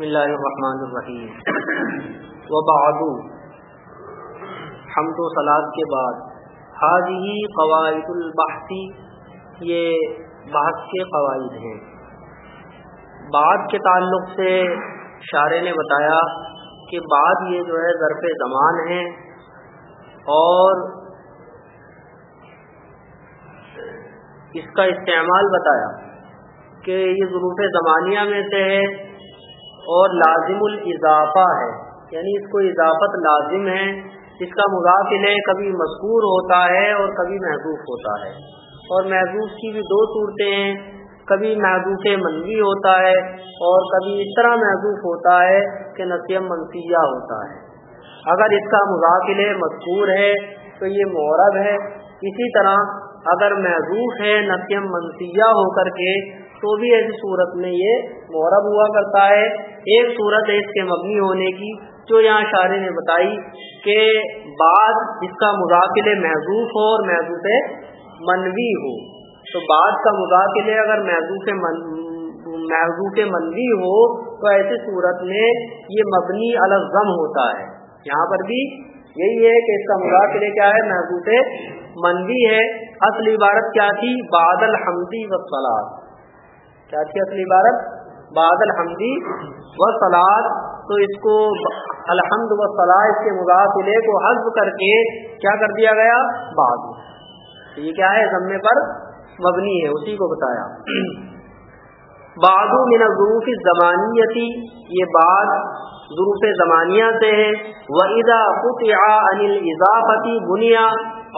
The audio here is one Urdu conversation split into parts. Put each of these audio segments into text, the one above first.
بسم اللہ الرحمن الرحیم. وبعد. حمد و سلاد کے بعد. حاضی قواعد البحثی یہ بحث کے قواعد ہیں. بعد کے تعلق سے شارے نے بتایا کہ بعد یہ جو ہے ظرف زمان ہے اور اس کا استعمال بتایا کہ یہ ظروف زمانیہ میں سے ہے اور لازم الاضافہ ہے۔ یعنی اس کو اضافت لازم ہے، اس کا مضافل ہے، کبھی مذکور ہوتا ہے اور کبھی محدود ہوتا ہے۔ اور محدود کی بھی دو صورتیں ہیں، کبھی محدود منوی ہوتا ہے اور کبھی اس طرح محدود ہوتا ہے کہ نسیم منفیہ ہوتا ہے۔ اگر اس کا مضافل مذکور ہے تو یہ مورب ہے۔ اسی طرح اگر محدود ہے نسیم منفیہ ہو کر کے تو بھی ایسی صورت میں یہ مورب ہوا کرتا ہے۔ ایک صورت ہے اس کے مبنی ہونے کی، جو یہاں شاعری نے بتائی کہ بعد اس کا مداخل محضوف ہو اور محضوف منوی ہو۔ تو بعد کا مداخل اگر محضوف محضوف منوی ہو، تو ایسی صورت میں یہ مبنی الزم ہوتا ہے۔ یہاں پر بھی یہی ہے کہ اس کا مداخل کیا ہے محضوف منوی ہے۔ اصل عبارت کیا تھی؟ بادل حمدی و سلاد کیا تھی اصل عبارت؟ بادل حمدی و سلاد تو اس کو الحمد و صلاح اس کے مداخلے کو حذف کر کے کیا کر دیا گیا؟ بعد. یہ کیا ہے؟ ضمے پر مبنی ہے، اسی کو بتایا۔ بعد من ظروف زمانیتی یہ بعد ظروف زمانیہ سے ہے۔ وہ ادا قطع انل اضافتی بنیا،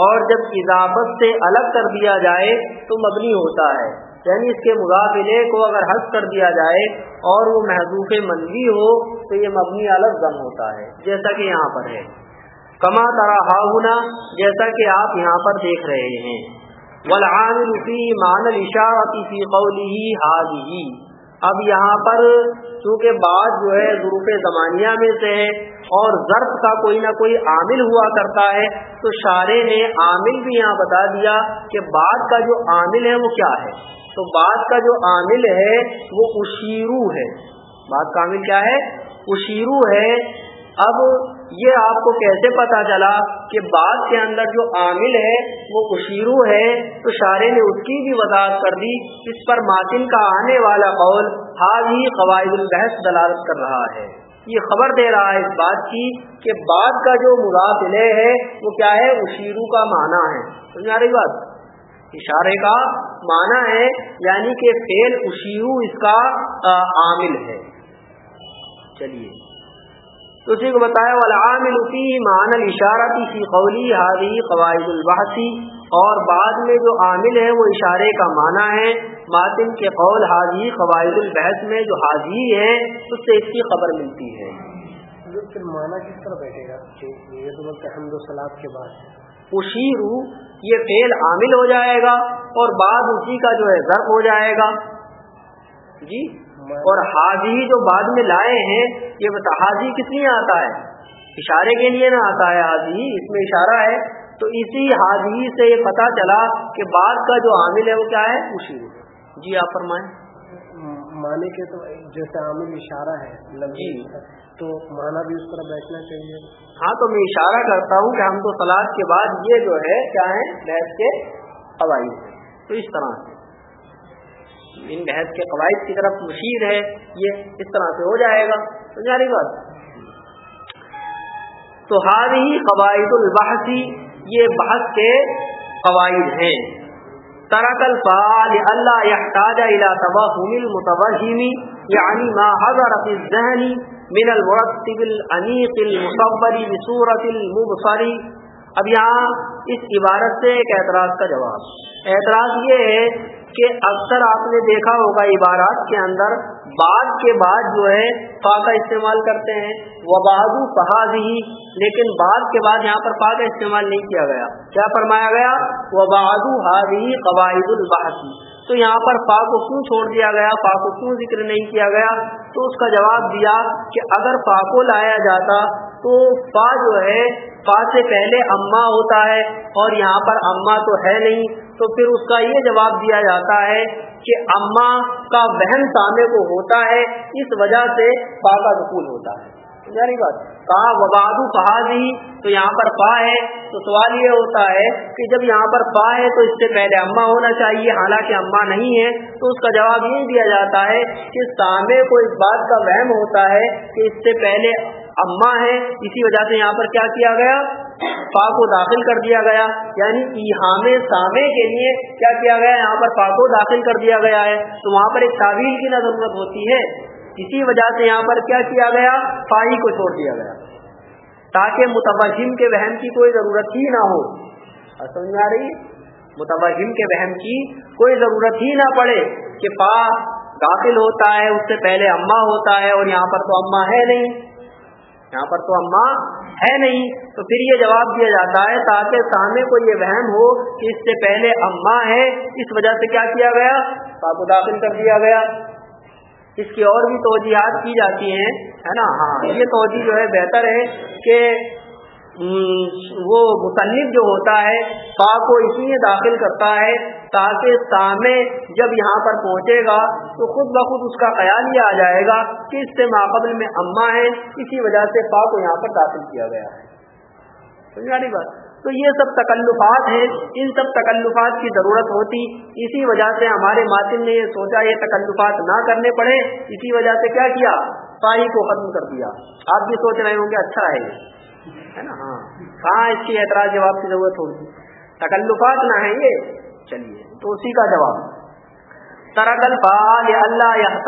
اور جب اضافت سے الگ کر دیا جائے تو مبنی ہوتا ہے۔ یعنی اس کے مقابلے کو اگر حذف کر دیا جائے اور وہ محضوف منوی ہو تو یہ مبنی الگ دم ہوتا ہے، جیسا کہ یہاں پر ہے۔ کما ترا ہاؤنا جیسا کہ آپ یہاں پر دیکھ رہے ہیں۔ ولعامل فی مان الاشارتی فی قوله هذه۔ اب یہاں پر چونکہ بعد جو ہے ظروف زمانیہ میں سے ہے اور ضرب کا کوئی نہ کوئی عامل ہوا کرتا ہے، تو شارے نے عامل بھی یہاں بتا دیا کہ بعد کا جو عامل ہے وہ کیا ہے۔ تو بعد کا جو عامل ہے وہ اشیرو ہے۔ بعد کا عامل کیا ہے؟ اشیرو ہے۔ اب یہ آپ کو کیسے پتا چلا کہ بعد کے اندر جو عامل ہے وہ اشیرو ہے؟ تو شارے نے اس کی بھی وضاحت کر دی۔ اس پر ماتن کا آنے والا قول حال ہی قواعد البحث دلالت کر رہا ہے۔ یہ خبر دے رہا ہے اس بات کی کہ بعد کا جو مداخلے ہے وہ کیا ہے؟ اشیرو کا معنی ہے۔ سمجھ آ رہی بات؟ اشارے کا معنی ہے یعنی کہ فیل اشیو اس کا عامل ہے۔ چلیے۔ تو اسی کو بتایا والا عامل اسی مان الشارتی سی قولی حاضی قواعد البحثی اور بعد میں جو عامل ہے، وہ اشارے کا معنی ہے ماتم کے قول حاضی قواعد البحث میں جو حاضی ہے، اس سے اس کی خبر ملتی ہے۔ پھر معنی کس طرح بیٹھے گا؟ یہ تو بولتے حمد و سلاد کے بعد۔ اشیرو یہ فیل عامل ہو جائے گا اور بعد اسی کا جو ہے ضرب ہو جائے گا۔ جی؟ اور حاضی جو بعد میں لائے ہیں یہ بتا حاضی کس لیے آتا ہے؟ اشارے کے لیے نہ آتا ہے حاضی اس میں اشارہ ہے۔ تو اسی حاضی سے یہ پتا چلا کہ بعد کا جو عامل ہے وہ کیا ہے؟ اشیرو۔ جی آپ فرمائیں۔ معنی کے تو جیسے عامل اشارہ ہے جی۔ تو مانا بھی اس طرح بیٹھنا چاہیے۔ ہاں تو میں اشارہ کرتا ہوں کہ ہم تو سلاد کے بعد یہ جو ہے، کیا ہے بحث کے قواعد تو اس طرح سے۔ ان بحث کے قواعد کی طرف مشیر ہے، یہ اس طرح سے ہو جائے گا۔ تو جاری بات۔ تو ہار ہی قواعد البحثی یہ بحث کے قواعد ہیں۔ ترک الفعال اللہ يحتاج الى تبهم المتوهم يعني یعنی ما حضر في الذهن من المرتب الانیق المصور بصورت المبصر. اب یہاں اس عبارت سے ایک اعتراض کا جواب. اعتراض یہ ہے کہ اکثر آپ نے دیکھا ہوگا عبارات کے اندر بعد کے بعد جو ہے فا کا استعمال کرتے ہیں. وبادو فہادی لیکن بعد کے بعد یہاں پر فا کا استعمال نہیں کیا گیا. کیا فرمایا گیا؟ وبادو ہادی قواعد البحثی تو یہاں پر فا کو کیوں چھوڑ دیا گیا؟ فا کو کیوں ذکر نہیں کیا گیا؟ تو اس کا جواب دیا کہ اگر فا کو لایا جاتا تو فا جو ہے فا سے پہلے اما ہوتا ہے اور یہاں پر اما تو ہے نہیں۔ تو پھر اس کا یہ جواب دیا جاتا ہے کہ اما کا وہم سامنے کو ہوتا ہے، اس وجہ سے پا کا دخول ہوتا ہے۔ بات۔ کہا وبادو کہا تو یہاں پر پا ہے۔ تو سوال یہ ہوتا ہے کہ جب یہاں پر پا ہے تو اس سے پہلے اما ہونا چاہیے، حالانکہ اما نہیں ہے تو اس کا جواب یہ دیا جاتا ہے کہ سامنے کو اس بات کا وہم ہوتا ہے کہ اس سے پہلے اما ہے اسی وجہ سے یہاں پر کیا کیا گیا؟ پا کو داخل کر دیا گیا۔ یعنی ایہام سامے کے لیے کیا کیا گیا؟ یہاں پر پا کو داخل کر دیا گیا ہے۔ تو وہاں پر ایک تعویل کی نہ ضرورت ہوتی ہے۔ اسی وجہ سے یہاں پر کیا کیا گیا؟ پائی کو چھوڑ دیا گیا۔ تاکہ متوہم کے وہم کی کوئی ضرورت ہی نہ ہو۔ سمجھ آ رہی متوہم کے وہم کی کوئی ضرورت ہی نہ پڑے کہ پا داخل ہوتا ہے، اس سے پہلے اما ہوتا ہے اور یہاں پر تو اما ہے نہیں۔ یہاں پر تو اما ہے نہیں۔ تو پھر یہ جواب دیا جاتا ہے، تاکہ سامنے کو یہ وہم ہو کہ اس سے پہلے اما ہے، اس وجہ سے کیا کیا گیا؟ پا کو داخل کر دیا گیا۔ اس کی اور بھی توجیحات کی جاتی ہیں، ہے نا؟ ہاں یہ توجہ جو ہے بہتر ہے کہ وہ مصنف جو ہوتا ہے پا کو اسی میں داخل کرتا ہے تاکہ سامنے جب یہاں پر پہنچے گا تو خود بخود اس کا خیال یہ آ جائے گا کہ اس سے ماقبل میں اما ہے اسی وجہ سے پا کو یہاں پر داخل کیا گیا۔ ہے سمجھا بات؟ تو یہ سب تکلفات ہیں، ان سب تکلفات کی ضرورت ہوتی، اسی وجہ سے ہمارے ماتم نے یہ سوچا یہ تکلفات نہ کرنے پڑے، اسی وجہ سے کیا کیا؟ پائی کو ختم کر دیا۔ آپ بھی سوچ رہے ہوں گے اچھا ہے۔ نا؟ ہاں۔ اس کی اعتراض جواب کی ضرورت ہوگی؟ تکلفات نہ ہیں یہ۔ چلیے، تو اسی کا جواب۔ ترکل فعال اللہ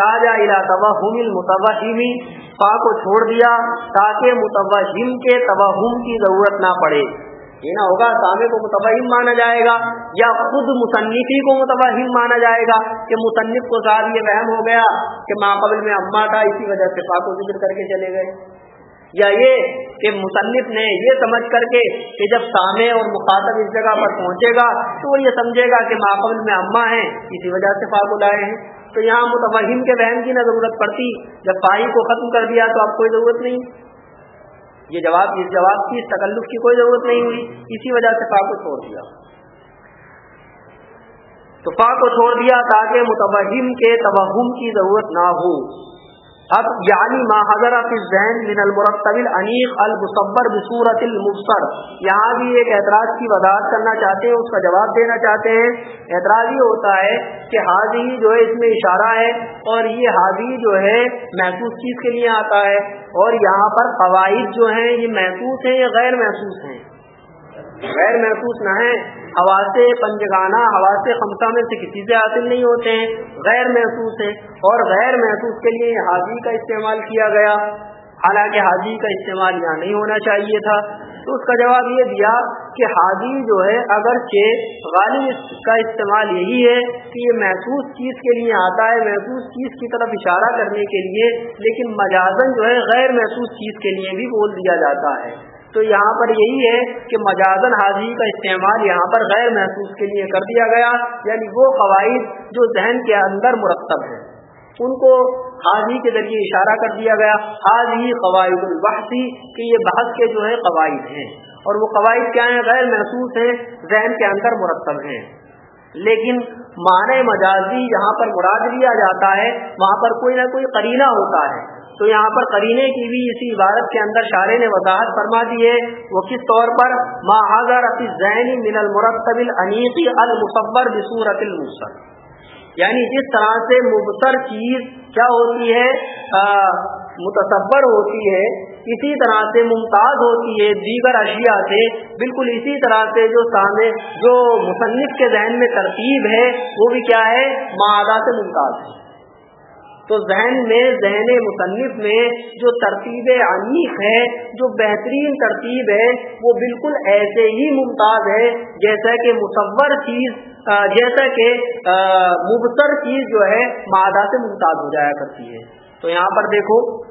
المتوہمی پا کو چھوڑ دیا تاکہ متوہم کے توہم کی ضرورت نہ پڑے۔ یہ نہ ہوگا سامے کو متبہم مانا جائے گا یا خود مصنفی کو متبہم مانا جائے گا کہ مصنف کو صاحب یہ وہم ہو گیا کہ ماقبل میں اما تھا، اسی وجہ سے پاک و ذکر کر کے چلے گئے۔ یا یہ کہ مصنف نے یہ سمجھ کر کے کہ جب سامع اور مخاطب اس جگہ پر پہنچے گا تو وہ یہ سمجھے گا کہ ماقبل میں اما ہے اسی وجہ سے پاک لائے ہیں۔ تو یہاں متبہم کے وہم کی نہ ضرورت پڑتی، جب پائی کو ختم کر دیا تو اب کوئی ضرورت نہیں۔ یہ جواب، اس جواب کی، اس تکلف کی کوئی ضرورت نہیں ہوئی۔ اسی وجہ سے پاک کو چھوڑ دیا۔ تو پاک کو چھوڑ دیا تاکہ متبہم کے توہم کی ضرورت نہ ہو۔ اب یعنی ما حضرت ذہن من المرتب العنیق المصبر بصورت المبصر یہاں بھی ایک اعتراض کی وضاحت کرنا چاہتے ہیں، اس کا جواب دینا چاہتے ہیں۔ اعتراض یہ ہوتا ہے کہ حاضی جو ہے اس میں اشارہ ہے اور یہ حاضی جو ہے محسوس چیز کے لیے آتا ہے۔ اور یہاں پر قواعد جو ہیں، یہ محسوس ہیں یا غیر محسوس ہیں؟ غیر محسوس نہ ہیں ہوا سے پنجگانہ ہوا سے خمسہ میں سے کسی سے حاصل نہیں ہوتے ہیں، غیر محسوس ہے اور غیر محسوس کے لیے حاضی کا استعمال کیا گیا۔ حالانکہ حاضی کا استعمال یہاں نہیں ہونا چاہیے تھا۔ تو اس کا جواب یہ دیا کہ حاضی جو ہے، اگرچہ غالب کا استعمال یہی ہے کہ یہ محسوس چیز کے لیے آتا ہے محسوس چیز کی طرف اشارہ کرنے کے لیے، لیکن مجازن جو ہے، غیر محسوس چیز کے لیے بھی بول دیا جاتا ہے۔ تو یہاں پر یہی ہے کہ مجازن حاضی کا استعمال یہاں پر غیر محسوس کے لیے کر دیا گیا یعنی وہ قواعد جو ذہن کے اندر مرتب ہیں۔ ان کو حاضی کے ذریعے اشارہ کر دیا گیا حاضی قواعد البحثی کہ یہ بحث کے جو ہے قواعد ہیں۔ اور وہ قواعد کیا ہیں؟ غیر محسوس ہیں، ذہن کے اندر مرتب ہیں۔ لیکن معنی مجازی جہاں پر مراد لیا جاتا ہے، وہاں پر کوئی نہ کوئی قرینہ ہوتا ہے۔ تو یہاں پر قرینے کی بھی اسی عبارت کے اندر شارے نے وضاحت فرما دی ہے، وہ کس طور پر من المرتب العنیقی المصور بصورت المصر یعنی جس طرح سے مبصر چیز کیا ہوتی ہے متصور ہوتی ہے اسی طرح سے ممتاز ہوتی ہے دیگر اشیاء سے، بالکل اسی طرح سے جو سامنے، جو مصنف کے ذہن میں ترتیب ہے، وہ بھی کیا ہے؟ معدہ سے ممتاز ہے۔ تو ذہن میں، ذہن مصنف میں جو ترتیب عنیف ہے، جو بہترین ترتیب ہے، وہ بالکل ایسے ہی ممتاز ہے جیسا کہ مصور چیز جیسا کہ مبصر چیز جو ہے، مادہ سے ممتاز ہو جایا کرتی ہے۔ تو یہاں پر دیکھو،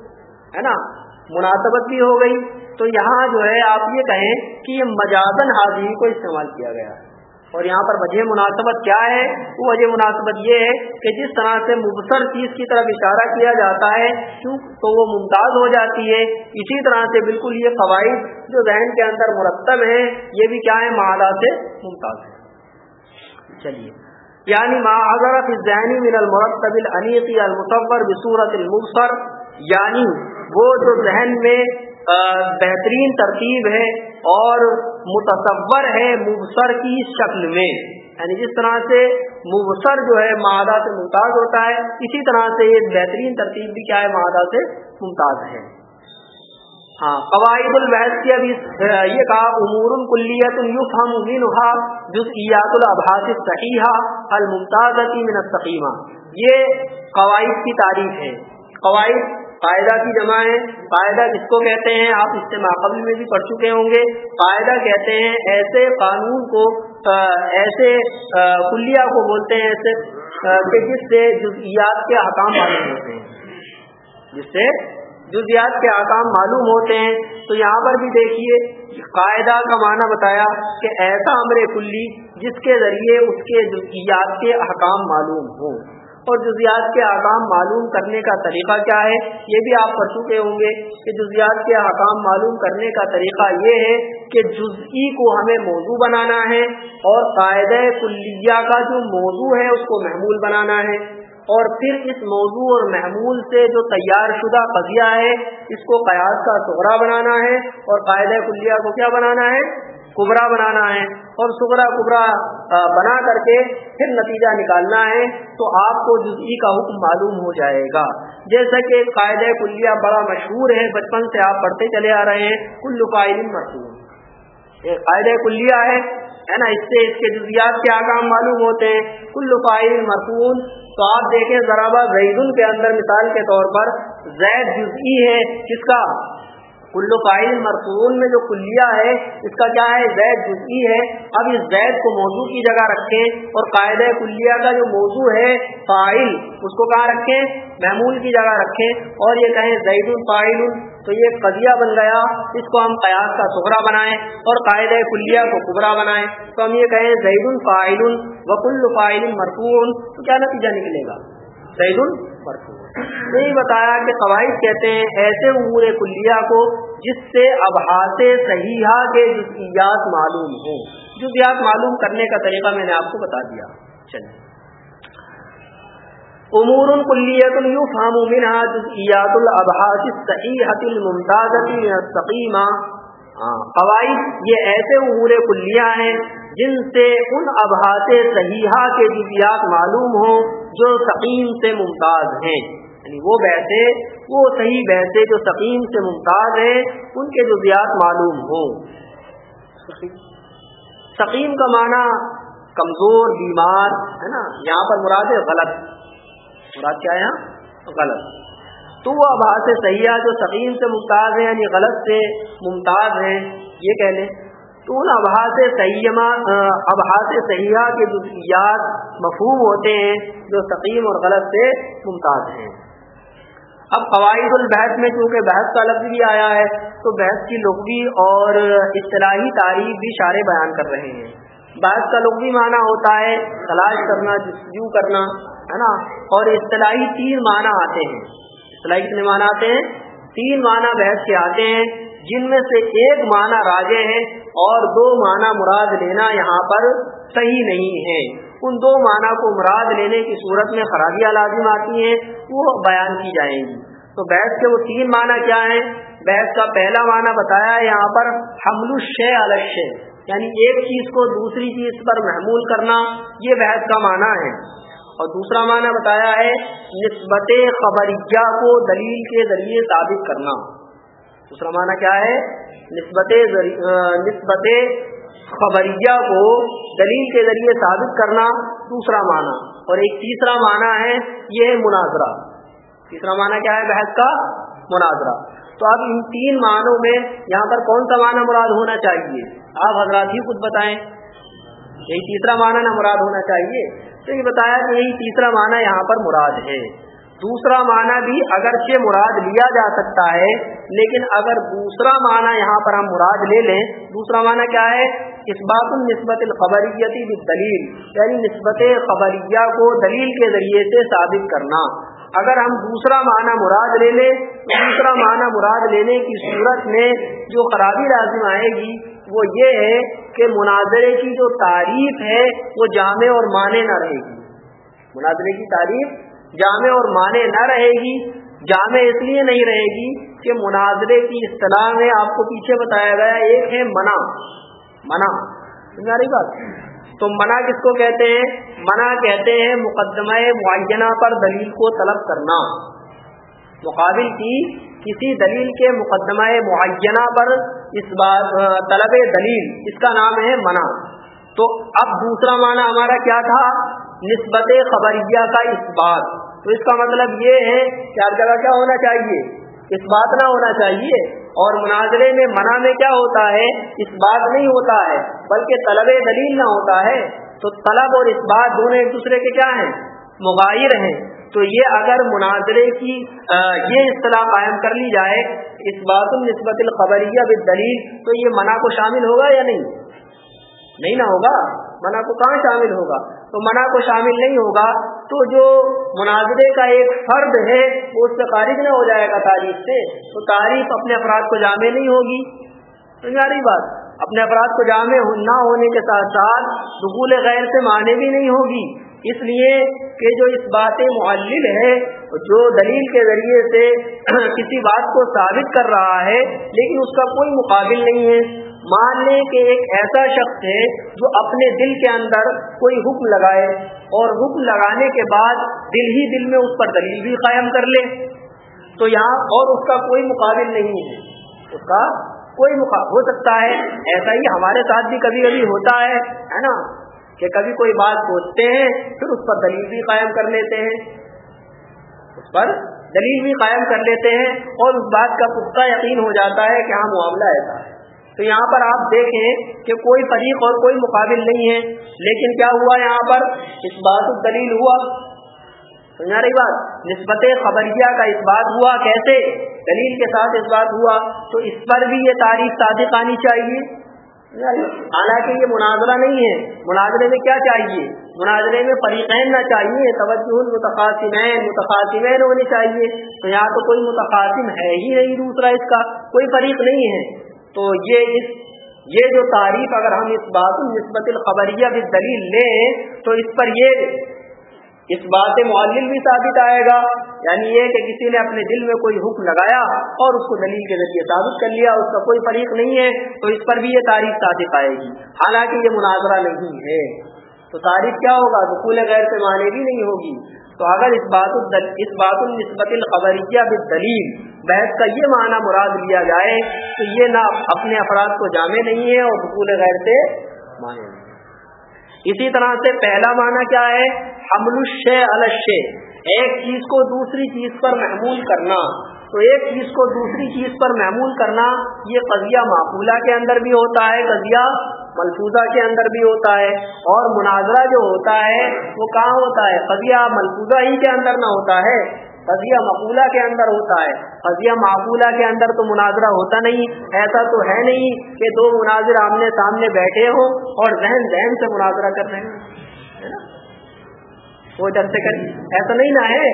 ہے نا؟ مناسبت بھی ہو گئی۔ تو یہاں جو ہے آپ یہ کہیں کہ یہ مجازن حاضری کو استعمال کیا گیا۔ اور یہاں پر وجہ مناسبت کیا ہے؟ وہ وجہ مناسبت یہ ہے کہ جس طرح سے مبصر چیز کی طرف اشارہ کیا جاتا ہے، کیوں؟ تو وہ ممتاز ہو جاتی ہے۔ اسی طرح سے بالکل یہ قواعد جو ذہن کے اندر مرتب ہیں، یہ بھی کیا ہے معدہ سے ممتاز ہے چلیے۔ یعنی ما حضرت ذہنی من المرتب الانیقی المصور بصورت المبصر یعنی وہ جو ذہن میں بہترین ترتیب ہے اور متصور ہے مبصر کی شکل میں۔ یعنی جس طرح سے مبصر جو ہے معدہ سے ممتاز ہوتا ہے، اسی طرح سے یہ بہترین ترتیب بھی کیا ہے معدہ سے ممتاز ہے۔ ہاں قواعد البحث کی ابھی یہ کہا، امور الکلیت یفہم منہا جزئیات الابحاث الصحیحہ الممتازتی من السقیمہ۔ یہ قواعد کی تعریف ہے۔ قواعد قاعدہ کی جمع ہے۔ قاعدہ کس کو کہتے ہیں؟ آپ اس سے ماقبل میں بھی پڑھ چکے ہوں گے۔ قاعدہ کہتے ہیں ایسے قانون کو ایسے کلیہ کو بولتے ہیں ایسے کہ جس سے جزئیات کے حکام معلوم ہوتے ہیں۔ جس سے جزیات کے احکام معلوم ہوتے ہیں۔ تو یہاں پر بھی دیکھیے، قاعدہ کا معنی بتایا کہ ایسا امر کلی جس کے ذریعے اس کے جزیات کے احکام معلوم ہوں۔ اور جزیات کے احکام معلوم کرنے کا طریقہ کیا ہے؟ یہ بھی آپ پڑھ چکے ہوں گے کہ جزیات کے احکام معلوم کرنے کا طریقہ یہ ہے کہ جزئی کو ہمیں موضوع بنانا ہے اور قاعدہ کلیہ کا جو موضوع ہے اس کو محمول بنانا ہے۔ اور پھر اس موضوع اور محمول سے جو تیار شدہ قضیہ ہے، اس کو قیاس کا سغرا بنانا ہے۔ اور قاعدہ کلیہ کو کیا بنانا ہے؟ کبرا بنانا ہے اور سغرا کبرا بنا کر کے پھر نتیجہ نکالنا ہے، تو آپ کو جزئی کا حکم معلوم ہو جائے گا۔ جیسا کہ قاعدہ کلیہ بڑا مشہور ہے، بچپن سے آپ پڑھتے چلے آ رہے ہیں، کل فائل مرسوم یہ قاعدہ کلیہ ہے ہے نا؟ اس سے اس کے جزیات کے آکام معلوم ہوتے ہیں۔ کل فائل مرسون تو آپ دیکھیں ذرا زید کے اندر مثال کے طور پر زید جزئی ہے کس کا کلو فائل مرفون میں جو کلیہ ہے، اس کا کیا ہے؟ زید جزئی ہے۔ اب اس زید کو موضوع کی جگہ رکھیں اور قاعدہ کلیہ کا جو موضوع ہے فائل اس کو کہاں رکھیں؟ محمول کی جگہ رکھیں۔ اور یہ کہیں زید الفائل تو یہ قضیہ بن گیا۔ اس کو ہم قیاس کا سکرا بنائیں اور قاعدہ کلیہ کو کبرا بنائیں۔ تو ہم یہ کہیں زید الفائل وکل فائل مرفون تو کیا نتیجہ نکلے گا؟ زید المرفون یہی بتایا کہ قواعد کہتے ہیں ایسے امور کلیہ کو جس سے ابحاث صحیحہ کے جزیات معلوم ہوں۔ جزیات معلوم کرنے کا طریقہ میں نے آپ کو بتا دیا۔ چلیے امور کلیت یفہم منها جزئیات الابحاث الصحیحۃ الممتازۃ السقیمہ۔ قواعد یہ ایسے امور کلیہ ہیں جن سے ان ابحاث صحیحہ کے جزیات معلوم ہوں جو سقیم سے ممتاز ہیں۔ یعنی وہ بیسے وہ صحیح بیسے جو سقیم سے ممتاز ہیں، ان کے جزیات معلوم ہوں۔ سقیم؟ کا معنی کمزور، بیمار، ہے نا؟ یہاں پر مراد ہے غلط۔ مراد کیا ہے غلط۔ تو وہ آباد سیاح جو سقیم سے ممتاز ہیں یعنی غلط سے ممتاز ہیں، یہ کہہ لیں۔ تو ان ابحاث سیما ابحاث سیاح کے جزیات مفہوم ہوتے ہیں جو سقیم اور غلط سے ممتاز ہیں۔ اب قواعد البحث میں چونکہ بحث کا لفظ بھی آیا ہے، تو بحث کی لغوی اور اصطلاحی تعریف بھی شارے بیان کر رہے ہیں۔ بحث کا لغوی معنی ہوتا ہے تلاش کرنا، جستجو کرنا، ہے نا؟ اور اصطلاحی تین معنی آتے ہیں۔ اصطلاحی کتنے معنی آتے ہیں؟ تین معنی بحث کے آتے ہیں، جن میں سے ایک معنی راجے ہے اور دو معنی مراد لینا یہاں پر صحیح نہیں ہے۔ ان دو معنی کو مراد لینے کی صورت میں خرابیاں لازم آتی ہیں، وہ بیان کی جائیں گی۔ تو بحث کے وہ تین معنی کیا ہیں؟ بحث کا پہلا معنی بتایا ہے یہاں پر، حمل الشے الشے یعنی ایک چیز کو دوسری چیز پر محمول کرنا، یہ بحث کا معنی ہے۔ اور دوسرا معنی بتایا ہے، نسبت خبریہ کو دلیل کے ذریعے ثابت کرنا۔ دوسرا معنی کیا ہے؟ نسبت نسبت خبریہ کو دلیل کے ذریعے ثابت کرنا دوسرا معنی اور ایک تیسرا معنی ہے یہ مناظرہ۔ تیسرا معنی کیا ہے بحث کا؟ مناظرہ۔ تو اب ان تین معنوں میں یہاں پر کون سا معنی مراد ہونا چاہیے؟ آپ حضرات ہی خود بتائیں۔ یہی تیسرا معنی نہ مراد ہونا چاہیے۔ تو یہ بتایا کہ یہی تیسرا معنی یہاں پر مراد ہے۔ دوسرا معنی بھی اگرچہ مراد لیا جا سکتا ہے، لیکن اگر دوسرا معنی یہاں پر ہم مراد لے لیں، دوسرا معنی کیا ہے؟ اس بات النسبت الخبریتی دلیل یعنی نسبت خبریہ کو دلیل کے ذریعے سے ثابت کرنا۔ اگر ہم دوسرا معنی مراد لے لیں دوسرا معنی مراد لینے کی صورت میں جو خرابی لازم آئے گی، وہ یہ ہے کہ مناظرے کی جو تعریف ہے، وہ جامع اور معنی نہ رہے گی۔ مناظرے کی تعریف جامع اور معنی نہ رہے گی، جامع اس لیے نہیں رہے گی کہ مناظرے کی اصطلاح میں آپ کو پیچھے بتایا گیا، ایک ہے منع منع سمجھا رہی بات؟ تو منع کس کو کہتے ہیں؟ منع کہتے ہیں مقدمہ معینہ پر دلیل کو طلب کرنا۔ مقابل کی کسی دلیل کے مقدمہ معینہ پر اس بات، طلب دلیل، اس کا نام ہے منع۔ تو اب دوسرا معنی ہمارا کیا تھا؟ نسبت خبریہ کا اس بات تو اس کا مطلب یہ ہے کہ ہر جگہ کیا ہونا چاہیے؟ اس بات نہ ہونا چاہیے۔ اور مناظرے میں منع میں کیا ہوتا ہے؟ اس بات نہیں ہوتا ہے، بلکہ طلب دلیل نہ ہوتا ہے۔ تو طلب اور اس بات دونوں ایک دوسرے کے کیا ہیں؟ مغائر ہیں۔ تو یہ اگر مناظرے کی یہ اصطلاح قائم کر لی جائے اس بات النسبت الخبریہ دلیل تو یہ منع کو شامل ہوگا یا نہیں؟ نہیں نہ ہوگا منع کو کہاں شامل ہوگا؟ تو منع کو شامل نہیں ہوگا تو جو مناظرے کا ایک فرد ہے، وہ اس سے خارج نہ ہو جائے گا تعریف سے، تو تعریف اپنے افراد کو جامع نہیں ہوگی۔ سمجھا بات، اپنے افراد کو جامع نہ ہونے کے ساتھ ساتھ دخول غیر سے معنی بھی نہیں ہوگی۔ اس لیے کہ جو اس بات معلل ہے، جو دلیل کے ذریعے سے کسی بات کو ثابت کر رہا ہے، لیکن اس کا کوئی مقابل نہیں ہے۔ مان لیں کہ ایک ایسا شخص ہے جو اپنے دل کے اندر کوئی حکم لگائے اور حکم لگانے کے بعد دل ہی دل میں اس پر دلیل بھی قائم کر لے، تو یہاں اور اس کا کوئی مقابل نہیں ہے۔ اس کا کوئی مقابل ہو سکتا ہے، ایسا ہی ہمارے ساتھ بھی کبھی کبھی ہوتا ہے ہے نا؟ کہ کبھی کوئی بات سوچتے ہیں، پھر اس پر دلیل بھی قائم کر لیتے ہیں۔ اس پر دلیل بھی قائم کر لیتے ہیں اور اس بات کا پختہ یقین ہو جاتا ہے کہ ہاں معاملہ ایسا ہے۔ تو یہاں پر آپ دیکھیں کہ کوئی فریق اور کوئی مقابل نہیں ہے۔ لیکن کیا ہوا یہاں پر؟ اس بات دلیل ہوا۔ سمجھا رہی بات؟ نسبت خبریہ کا اس بات ہوا کیسے؟ دلیل کے ساتھ اس بات ہوا۔ تو اس پر بھی یہ تاریخ صادق آنی چاہیے۔ حالانکہ یہ مناظرہ نہیں ہے۔ مناظرے میں کیا چاہیے؟ مناظرے میں فریقین نہ چاہیے، توجہ متقاسمین متقاسمین ہونی چاہیے۔ تو یہاں تو کوئی متقاسم ہے ہی نہیں دوسرا اس کا، کوئی فریق نہیں ہے۔ تو یہ اس یہ جو تعریف اگر ہم اس بات نسبت الخبریہ بھی دلیل لیں، تو اس پر یہ اس بات معلل بھی ثابت آئے گا۔ یعنی یہ کہ کسی نے اپنے دل میں کوئی حکم لگایا اور اس کو دلیل کے ذریعے ثابت کر لیا، اس کا کوئی فریق نہیں ہے، تو اس پر بھی یہ تاریخ ثابت آئے گی۔ حالانکہ یہ مناظرہ نہیں ہے۔ تو تاریخ کیا ہوگا؟ دخول غیر سے معنی بھی نہیں ہوگی۔ تو اگر اس بات اس بات النسبت الخبریہ دلیل بحث کا یہ معنی مراد لیا جائے تو یہ نہ اپنے افراد کو جامع نہیں ہے اور دخول غیر سے معنی نہیں اسی طرح سے پہلا معنی کیا ہے؟ حمل الشے ایک چیز کو دوسری چیز پر محمول کرنا۔ تو ایک چیز کو دوسری چیز پر محمول کرنا یہ قضیہ معقولہ کے اندر بھی ہوتا ہے، قضیہ ملفوظہ کے اندر بھی ہوتا ہے اور مناظرہ جو ہوتا ہے وہ کہاں ہوتا ہے؟ قضیہ ملفوظہ ہی کے اندر نہ ہوتا ہے، قضیہ مقولہ کے اندر ہوتا ہے۔ قضیہ معقولہ کے اندر تو مناظرہ ہوتا نہیں، ایسا تو ہے نہیں کہ دو مناظر آمنے سامنے بیٹھے ہوں اور ذہن ذہن سے مناظرہ کر رہے ہیں وہ ڈر سے کر ایسا نہیں نہ ہے۔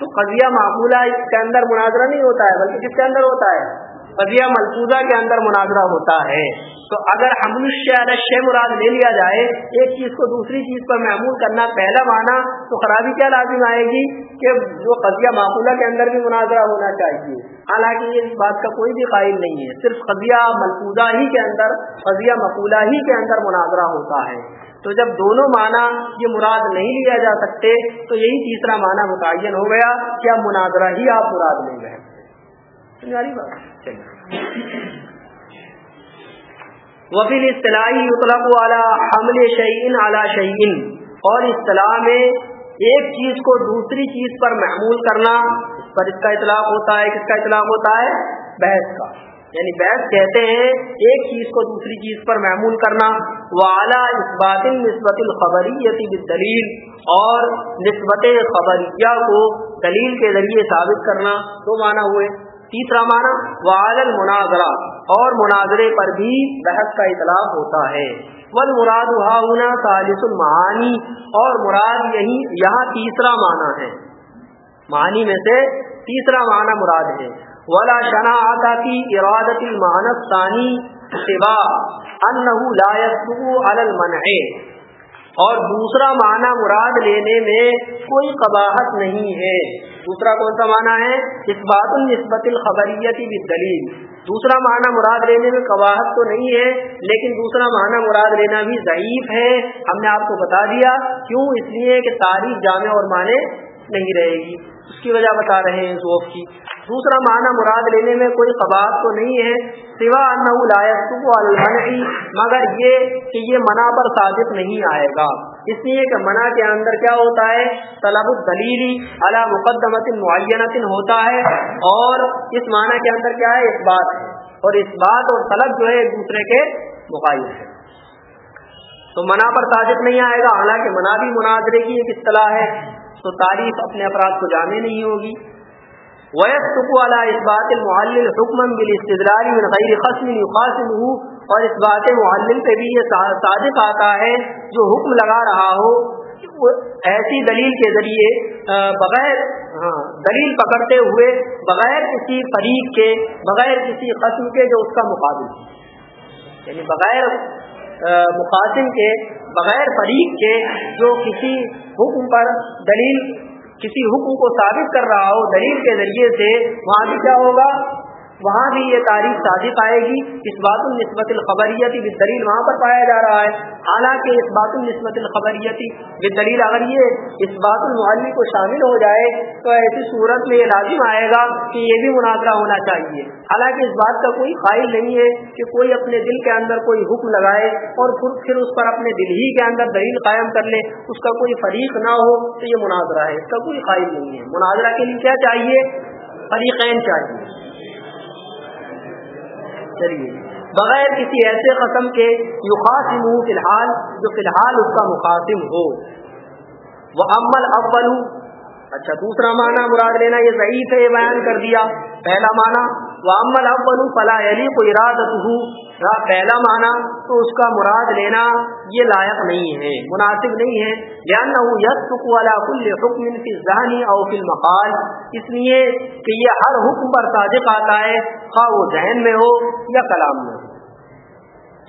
تو قضیہ معقولہ کے اندر مناظرہ نہیں ہوتا ہے، بلکہ کس کے اندر ہوتا ہے؟ قضیہ ملفوظہ کے اندر مناظرہ ہوتا ہے۔ تو اگر حمل شہ مراد لے لیا جائے، ایک چیز کو دوسری چیز پر محمول کرنا پہلا معنی تو خرابی کیا لازم آئے گی کہ جو قضیہ معقولہ کے اندر بھی مناظرہ ہونا چاہیے۔ حالانکہ یہ اس بات کا کوئی بھی قائل نہیں ہے، صرف قضیہ ملفوظہ ہی کے اندر، قضیہ مقولہ ہی کے اندر مناظرہ ہوتا ہے۔ تو جب دونوں معنی یہ مراد نہیں لیا جا سکتے، تو یہی تیسرا معنی متعین ہو گیا کہ اب مناظرہ ہی آپ مراد لے گئے۔ بات۔ وفیل اصطلاحی اطلاق والا حمل شعین اعلیٰ شعین اور اصطلاح میں ایک چیز کو دوسری چیز پر محمول کرنا، اس پر اس کا اطلاق ہوتا ہے، کس کا اطلاق ہوتا ہے؟ بحث کا۔ یعنی بحث کہتے ہیں، ایک چیز کو دوسری چیز پر محمول کرنا۔ وہ اعلیٰ اسبات نسبت الخبریتی دلیل اور نسبت خبریہ کو دلیل کے ذریعے ثابت کرنا۔ دو معنی ہوئے۔ تیسرا معنی وعال المناظرہ، اور مناظرے پر بھی بحث کا اطلاق ہوتا ہے۔ ول مراد ہاؤنا ثالث المعانی، اور مراد یہی یہاں تیسرا معنی ہے۔ معنی میں سے تیسرا معنی مراد ہے۔ ولا شنا آتا کی ارادت المانت ثانی سوا انه لا يسبق على المنع۔ اور دوسرا معنی مراد لینے میں کوئی قباحت نہیں ہے۔ دوسرا کون سا معنی ہے؟ اس بات النسبت الخبریتی دلیل دوسرا معنی مراد لینے میں قباحت تو نہیں ہے، لیکن دوسرا معنی مراد لینا بھی ضعیف ہے۔ ہم نے آپ کو بتا دیا، کیوں؟ اس لیے کہ تاریخ جامع اور معنی نہیں رہے گی۔ اس کی وجہ بتا رہے ہیں ذوف کی۔ دوسرا معنی مراد لینے میں کوئی قباط تو نہیں ہے، سوا المنعی، مگر یہ کہ یہ منع پر صادق نہیں آئے گا۔ اس لیے کہ منع کے اندر کیا ہوتا ہے؟ طلب الدلیلی علی مقدمت معینت ہوتا ہے۔ اور اس معنی کے اندر کیا ہے؟ اس بات ہے۔ اور اس بات اور طلب جو ہے ایک دوسرے کے مقابل ہے۔ تو منع پر صادق نہیں آئے گا، حالانکہ منع بھی مناظرے کی ایک اصطلاح ہے۔ تو تعریف اپنے افراد کو جانے نہیں ہوگی۔ ویسق والا اس بات المعلل حکم بالاستدلال من غیر خصم يقاسمه اور اس بات معلل پہ بھی یہ صادق آتا ہے جو حکم لگا رہا ہو۔ ایسی دلیل کے ذریعے بغیر ہاں دلیل پکڑتے ہوئے، بغیر کسی فریق کے، بغیر کسی قسم کے جو اس کا مقابل یعنی بغیر مقاصم کے بغیر فریق کے جو کسی حکم پر دلیل، کسی حکم کو ثابت کر رہا ہو، دلیل کے ذریعے سے وہاں بھی کیا ہوگا؟ وہاں بھی یہ تاریخ صادق آئے گی۔ اس بات النسبت الخبریتی دلیل وہاں پر پایا جا رہا ہے۔ حالانکہ اس بات النسبت الخبریتی دلیل اگر یہ اس بات المعلی کو شامل ہو جائے، تو ایسی صورت میں یہ لازم آئے گا کہ یہ بھی مناظرہ ہونا چاہیے۔ حالانکہ اس بات کا کوئی قائل نہیں ہے کہ کوئی اپنے دل کے اندر کوئی حکم لگائے اور پھر اس پر اپنے دل ہی کے اندر دلیل قائم کر لے۔ اس کا کوئی فریق نہ ہو تو یہ مناظرہ ہے۔ اس کا کوئی قائل نہیں ہے۔ مناظرہ کے لیے کیا چاہیے؟ فریقین چاہیے۔ چلیے بغیر کسی ایسے قسم کے یقاسم ہوں فی الحال جو فی الحال اس کا مقاسم ہو۔ وہ عمل اول اچھا دوسرا معنی مراد لینا، یہ ضعیف ہے، یہ بیان کر دیا۔ پہلا معنی وہ عمل اول فلاح علی کو ارادت پہلا معنی تو اس کا مراد لینا یہ لائق نہیں ہے، مناسب نہیں ہے جاننا ہوں یس والا کل حکم کی ذہنی او فل مقال اس لیے کہ یہ ہر حکم پر صادق آتا ہے، خواہ وہ ذہن میں ہو یا کلام میں ہو۔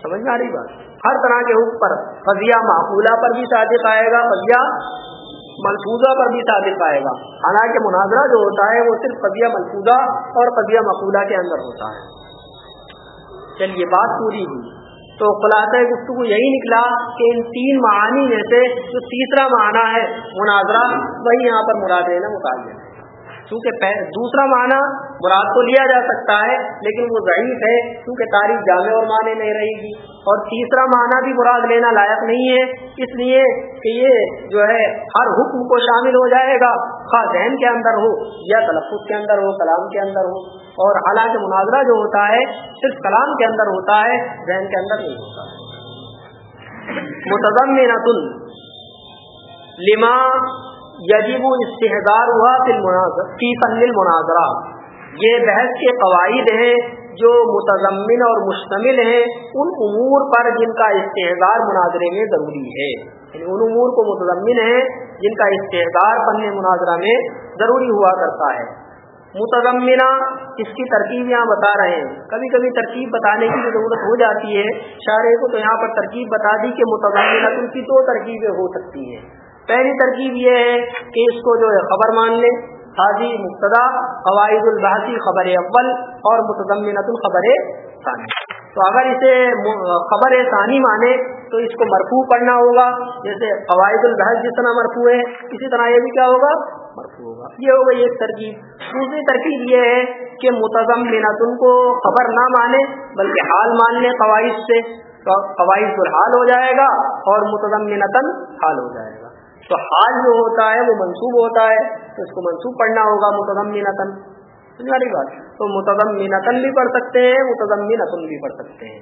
سمجھ میں آ رہی بات؟ ہر طرح کے حکم پر، قضیہ معقولہ پر بھی صادق آئے گا، قضیہ ملفوظہ پر بھی ثابت آئے گا۔ حالانکہ مناظرہ جو ہوتا ہے وہ صرف قبیہ ملفوظہ اور قبیہ مقولہ کے اندر ہوتا ہے۔ چلیے بات پوری ہوئی۔ تو خلاصہ گفتگو یہی نکلا کہ ان تین معانی میں سے جو تیسرا معنی ہے، مناظرہ، وہی یہاں پر مراد لینا مطالعہ۔ کیونکہ دوسرا معنی مراد کو لیا جا سکتا ہے، لیکن وہ ضعیف ہے کیونکہ تاریخ جامع اور معنی نہیں رہے گی۔ اور تیسرا معنی بھی مراد لینا لائق نہیں ہے، اس لیے کہ یہ جو ہے، ہر حکم کو شامل ہو جائے گا۔ خواہ ذہن کے اندر ہو یا تلفظ کے اندر ہو، کلام کے اندر ہو۔ اور حالانکہ مناظرہ جو ہوتا ہے، صرف کلام کے اندر ہوتا ہے، ذہن کے اندر نہیں ہوتا۔ متضم نتن لما یجب استحدار ہوا فی فن المناظرہ۔ یہ بحث کے قواعد ہیں جو متضمن اور مشتمل ہیں ان امور پر جن کا استحدار مناظرے میں ضروری ہے۔ یعنی ان امور کو متضمن ہیں جن کا استحدار فن مناظرہ میں ضروری ہوا کرتا ہے۔ متضمنہ اس کی ترکیب یہاں بتا رہے ہیں۔ کبھی کبھی ترکیب بتانے کی ضرورت ہو جاتی ہے۔ شاعر کو تو یہاں پر ترکیب بتا دی کہ متضمنہ ان کی دو ترکیبیں ہو سکتی ہیں۔ پہلی ترکیب یہ ہے کہ اس کو جو ہے خبر مان لیں حاضی، مبتدا، قواعد البحثی خبر اول اور متضمن الخبر ثانی۔ تو اگر اسے خبر ثانی مانے تو اس کو مرفوع پڑھنا ہوگا۔ جیسے قواعد البحث جس طرح مرفوع ہے، اسی طرح یہ بھی کیا ہوگا؟ مرفوع ہوگا۔ یہ ہوگا ایک ترکیب۔ دوسری ترکیب یہ ہے کہ متضمن کو خبر نہ مانے، بلکہ حال مان لیں قواعد سے۔ تو قواعد الحال ہو جائے گا اور متضمن حال ہو جائے گا۔ تو حال جو ہوتا ہے، وہ منصوب ہوتا ہے، تو اس کو منصوب پڑھنا ہوگا متضمنتن سمجھ بات۔ تو متضمنتن بھی پڑھ سکتے ہیں متضمنتن بھی پڑھ سکتے ہیں۔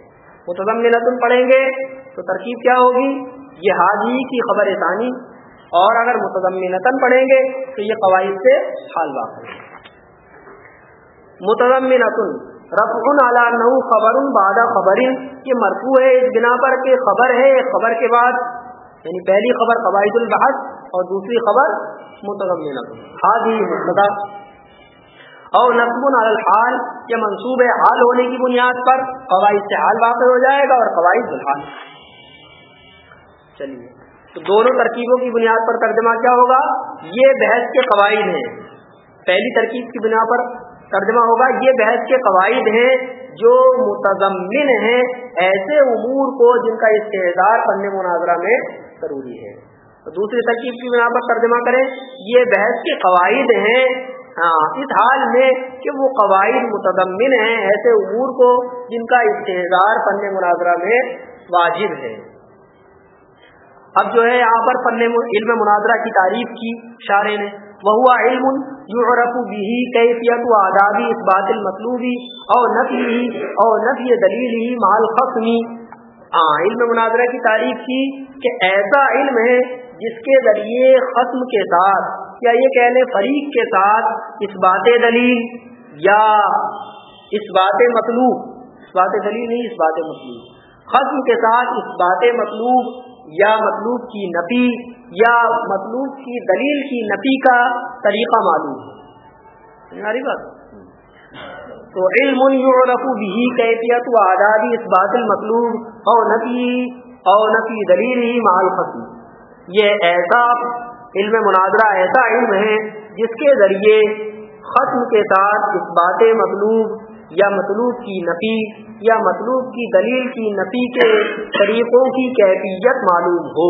متضمنتن پڑھیں گے تو ترکیب کیا ہوگی؟ یہ حاضی کی خبر ثانی۔ اور اگر متضمنتن پڑھیں گے تو یہ قواعد سے حال واقع متضمنتن رفع اعلیٰ نو خبر بادہ خبر۔ یہ مرفوع ہے اس بنا پر کہ خبر ہے، خبر کے بعد یعنی پہلی خبر قواعد البحث اور دوسری خبر متغمنہ حاضی مبتدا اور نقب الحال یا منصوب حال ہونے کی بنیاد پر قواعد سے حال واقع ہو جائے گا اور قواعد الحال۔ چلیے، تو دونوں ترکیبوں کی بنیاد پر ترجمہ کیا ہوگا؟ یہ بحث کے قواعد ہیں۔ پہلی ترکیب کی بنا پر ترجمہ ہوگا، یہ بحث کے قواعد ہیں جو متضمن ہیں، ایسے امور کو جن کا استحدار پن مناظرہ میں ضروری ہے۔ دوسری ترکیب کی بنا پر ترجمہ کریں، یہ بحث کے قواعد ہیں۔ ہاں اس حال میں کہ وہ قواعد متضمن ہیں، ایسے امور کو جن کا استحدار پن مناظرہ میں واجب ہے۔ اب جو ہے، یہاں پر پن علم مناظرہ کی تعریف کی شارے نے وہ علم یعرف به کیفیت و آدابی اس بات المطلوبی، او نفی او نفی دلیل ہی مال خصمی علم مناظرہ کی تعریف کی کہ ایسا علم ہے جس کے ذریعے ختم کے ساتھ، یا یہ کہہ لیں فریق کے ساتھ اس بات دلیل یا اس بات مطلوب۔ اس بات دلیل نہیں، اس بات مطلوب۔ ختم کے ساتھ اس بات مطلوب یا مطلوب کی نفی یا مطلوب کی دلیل کی نفی کا طریقہ معلوم۔ ہے بات؟ تو علم یعرف به کیفیت و آدابی اس بات المطلوب او نفی او نفی دلیل ہی مال ختم یہ ایسا علم مناظرہ ایسا علم ہے جس کے ذریعے ختم کے ساتھ اس بات مطلوب یا مطلوب کی نفی یا مطلوب کی دلیل کی نفی کے طریقوں کی کیفیت معلوم ہو۔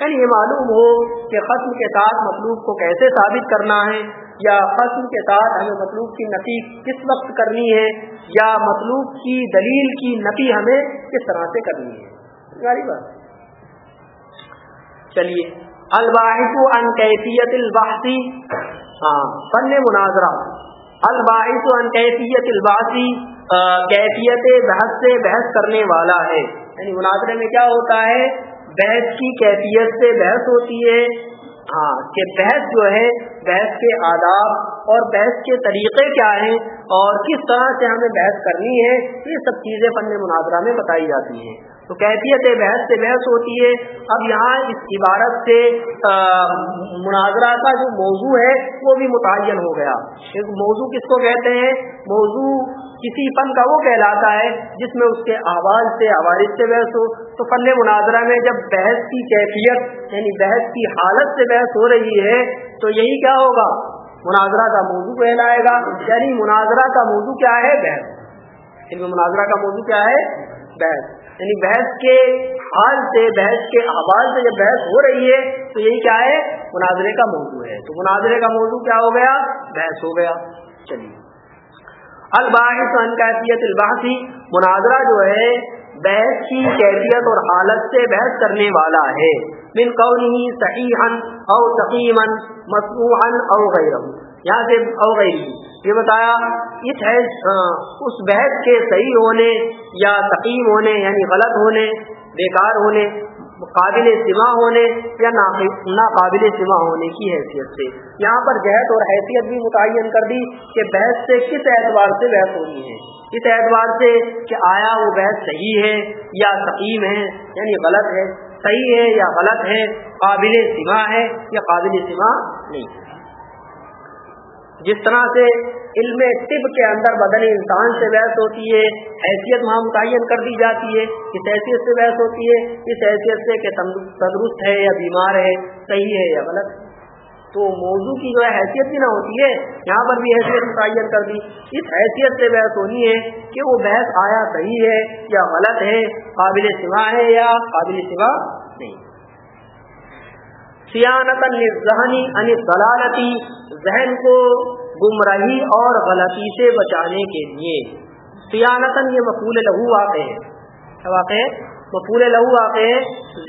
یعنی یہ معلوم ہو کہ ختم کے ساتھ مطلوب کو کیسے ثابت کرنا ہے۔ یا ختم کے ساتھ ہمیں مطلوب کی نفی کس وقت کرنی ہے، یا مطلوب کی دلیل کی نفی ہمیں کس طرح سے کرنی ہے۔ بات۔ چلیے الباحث ان کیفیت الباسی ہاں فن مناظرہ۔ الباحث ان کیفیت الباسی کیفیت بحث سے بحث کرنے والا ہے۔ یعنی مناظرے میں کیا ہوتا ہے؟ بحث کی کیفیت سے بحث ہوتی ہے۔ ہاں کہ بحث جو ہے بحث کے آداب اور بحث کے طریقے کیا ہیں اور کس طرح سے ہمیں بحث کرنی ہے، یہ سب چیزیں فن مناظرہ میں بتائی جاتی ہیں۔ تو کیفیت بحث سے بحث ہوتی ہے۔ اب یہاں اس عبارت سے مناظرہ کا جو موضوع ہے، وہ بھی متعین ہو گیا۔ ایک موضوع کس کو کہتے ہیں؟ موضوع کسی فن کا وہ کہلاتا ہے جس میں اس کے آواز سے، آوارث سے بحث ہو۔ تو فن مناظرہ میں جب بحث کی کیفیت یعنی بحث کی حالت سے بحث ہو رہی ہے، تو یہی کیا ہوگا؟ مناظرہ کا موضوع کہلائے گا۔ یعنی مناظرہ کا موضوع کیا ہے؟ بحث۔ علم مناظرہ کا موضوع کیا ہے؟ بحث۔ یعنی بحث کے حال سے، بحث کے آواز سے جب بحث ہو رہی ہے، تو یہی کیا ہے؟ مناظرے کا موضوع ہے۔ تو مناظرے کا موضوع کیا ہو گیا؟ بحث ہو گیا۔ چلیے۔ الباحث ان کیفیت الباحثی مناظرہ جو ہے، بحث کی کیفیت اور حالت سے بحث کرنے والا ہے۔ من قوله صحیحا او سقیما مسموعا او غیرہ۔ یہاں سے او غیری یہ بتایا، اس ہے اس بحث کے صحیح ہونے یا تقیم ہونے یعنی غلط ہونے، بیکار ہونے، قابل سما ہونے یا ناقابل سما ہونے کی حیثیت سے۔ یہاں پر جہت اور حیثیت بھی متعین کر دی کہ بحث سے کس اعتبار سے بحث ہونی ہے۔ اس اعتبار سے کہ آیا وہ بحث صحیح ہے یا تقیم ہے یعنی غلط ہے، صحیح ہے یا غلط ہے، قابل سما ہے یا قابل سما نہیں۔ ہے جس طرح سے علم طب کے اندر بدن انسان سے بحث ہوتی ہے، حیثیت وہاں متعین کر دی جاتی ہے، کس حیثیت سے بحث ہوتی ہے اس حیثیت سے کہ تندرست ہے یا بیمار ہے، صحیح ہے یا غلط۔ تو موضوع کی جو ہے حیثیت بھی نہ ہوتی ہے، یہاں پر بھی حیثیت متعین کر دی۔ اس حیثیت سے بحث ہونی ہے کہ وہ بحث آیا صحیح ہے یا غلط ہے، قابل سوا ہے یا قابل سوا نہیں۔ سیانت ذہنی ان دلالتی ذہن کو گمراہی اور غلطی سے بچانے کے لیے۔ سیانتن یہ مقول لہو واقع ہے۔ کیا واقع ہے؟ مقول لہو واقع ہے۔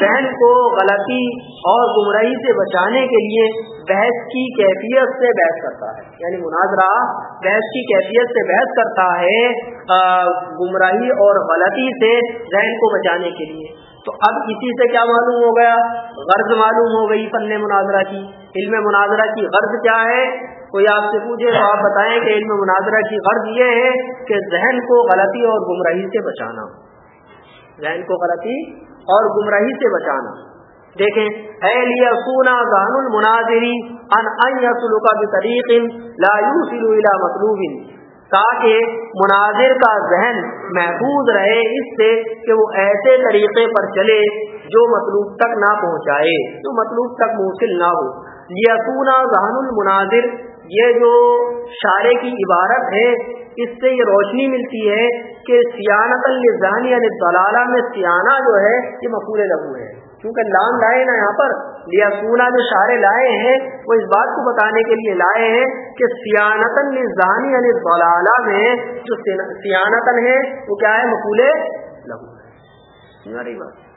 ذہن کو غلطی اور گمراہی سے بچانے کے لیے بحث کی کیفیت سے بحث کرتا ہے۔ یعنی مناظرہ بحث کی کیفیت سے بحث کرتا ہے گمراہی اور غلطی سے ذہن کو بچانے کے لیے۔ تو اب اسی سے کیا معلوم ہو گیا؟ غرض معلوم ہو گئی فن مناظرہ کی۔ علم مناظرہ کی غرض کیا ہے؟ کوئی آپ سے پوچھے تو آپ بتائیں کہ علم مناظرہ کی غرض یہ ہے کہ ذہن کو غلطی اور گمراہی سے بچانا۔ ذہن کو غلطی اور گمراہی سے بچانا۔ دیکھیں، اے لیا سونا ذہن المناظری ان ان کا بطریق لا يوصل الى مطلوب۔ تاکہ مناظر کا ذہن محفوظ رہے اس سے کہ وہ ایسے طریقے پر چلے جو مطلوب تک نہ پہنچائے، جو مطلوب تک موصل نہ ہو۔ لیسونا ذہن المناظر، یہ جو شارے کی عبارت ہے، اس سے یہ روشنی ملتی ہے کہ سیانت الذہن یعنی دلالہ میں سیانہ جو ہے، یہ مقول لگو ہے۔ کیونکہ لام لائے نا یہاں پر لیا سونا جو شارے لائے ہیں، وہ اس بات کو بتانے کے لیے لائے ہیں کہ سیانتن ذہنی یعنی دلالہ میں جو سیانتن ہے، وہ کیا ہے؟ مقولے لہو۔ بات۔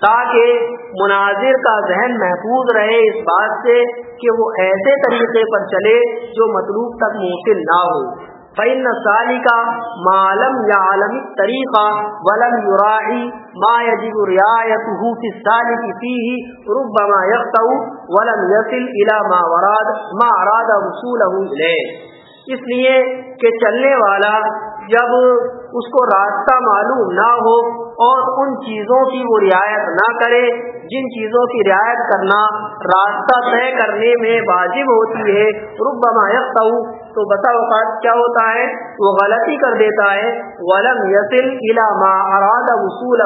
تاکہ مناظر کا ذہن محفوظ رہے اس بات سے کہ وہ ایسے طریقے پر چلے جو مطلوب تک موصل نہ ہو۔ فن سالی کا معلم یا عالمی طریقہ ولم یوراحی ما یجب رعایت کی سالی کی فی ہی ربما یکتا ولم یسل الى ما وراد ما اراد وصول اس لیے کہ چلنے والا جب اس کو راستہ معلوم نہ ہو اور ان چیزوں کی وہ رعایت نہ کرے، جن چیزوں کی رعایت کرنا راستہ طے کرنے میں واجب ہوتی ہے رب یکتا تو بسا اوقات کیا ہوتا ہے؟ وہ غلطی کر دیتا ہے۔ ولم یسل ما اراد وصول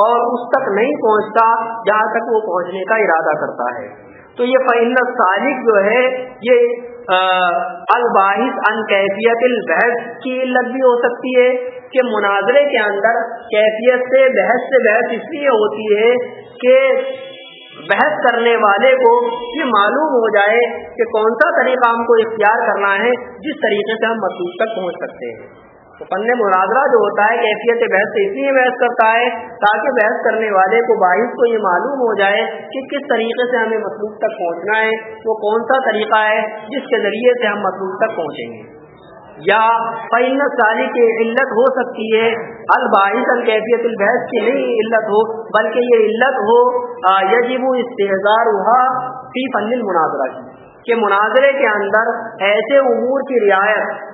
اور اس تک نہیں پہنچتا جہاں تک وہ پہنچنے کا ارادہ کرتا ہے۔ تو یہ فعل صالح جو ہے، یہ الباحث ان کیفیت البحث کی علت بھی ہو سکتی ہے کہ مناظرے کے اندر کیفیت سے بحث سے بحث اس لیے ہوتی ہے کہ بحث کرنے والے کو یہ معلوم ہو جائے کہ کون سا طریقہ ہم کو اختیار کرنا ہے، جس طریقے سے ہم مطلوب تک پہنچ سکتے ہیں۔ تو پن مناظرہ جو ہوتا ہے، کیفیت بحث سے اس لیے بحث کرتا ہے تاکہ بحث کرنے والے کو باعث کو یہ معلوم ہو جائے کہ کس طریقے سے ہمیں مطلوب تک پہنچنا ہے، وہ کون سا طریقہ ہے جس کے ذریعے سے ہم مطلوب تک پہنچیں گے۔ یا پین سالی کی علت ہو سکتی ہے۔ الباعث الکیفیت البحث کی نہیں علت ہو، بلکہ یہ علت ہو یجب استحزار ہوا فی فن المناظرہ کی، کہ مناظرے کے اندر ایسے امور کی رعایت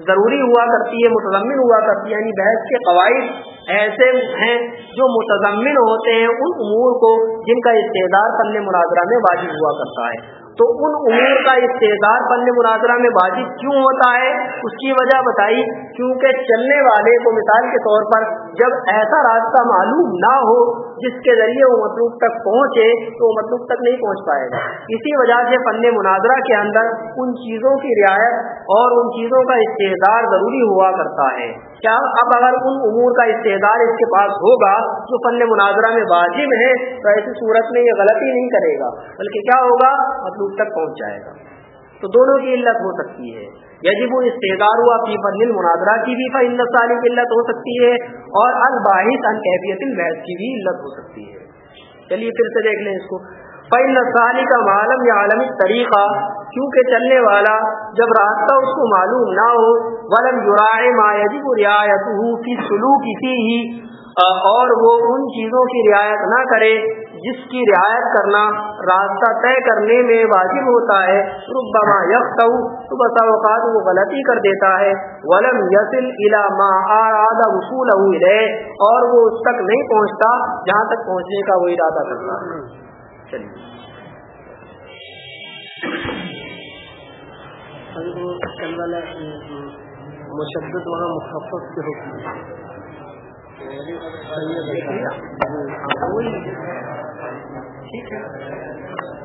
ضروری ہوا کرتی ہے، متضمن ہوا کرتی ہے یعنی بحث کے قواعد ایسے ہیں جو متضمن ہوتے ہیں ان امور کو جن کا استعدار فن مناظرہ میں واجب ہوا کرتا ہے۔ تو ان امور کا استعدار بند مناظرہ میں واجب کیوں ہوتا ہے؟ اس کی وجہ بتائی، کیونکہ چلنے والے کو مثال کے طور پر جب ایسا راستہ معلوم نہ ہو جس کے ذریعے وہ مطلوب تک پہنچے، تو وہ مطلوب تک نہیں پہنچ پائے گا۔ اسی وجہ سے فن مناظرہ کے اندر ان چیزوں کی رعایت اور ان چیزوں کا استعدار ضروری ہوا کرتا ہے۔ کیا اب اگر ان امور کا استعدار اس کے پاس ہوگا جو فن مناظرہ میں واجب ہے، تو ایسی صورت میں یہ غلطی نہیں کرے گا، بلکہ کیا ہوگا؟ مطلوب تک پہنچ جائے گا۔ تو دونوں کی علت ہو سکتی ہے۔ یجب استعدار ہوا فی فن مناظرہ کی بھی فن سالی کی علت ہو سکتی ہے، اور الباحث ان کیفیت البحث کی بھی علت ہو سکتی ہے۔ چلیے پھر سے دیکھ لیں اس کو۔ فن سالی کا معلوم یا عالمی طریقہ کیونکہ چلنے والا جب راستہ اس کو معلوم نہ ہو، ولم جرائے ما رعایت کی سلوک اسی ہی اور وہ ان چیزوں کی رعایت نہ کرے جس کی رعایت کرنا راستہ طے کرنے میں واجب ہوتا ہے۔ ربما یکتا تو بسا اوقات وہ غلطی کر دیتا ہے۔ ولم یسل الا ما اراد وصول اور وہ اس تک نہیں پہنچتا جہاں تک پہنچنے کا وہ ارادہ کرتا ہے۔ چلیے والا مشدد وہاں مخفف کے حکم ٹھیک ہے۔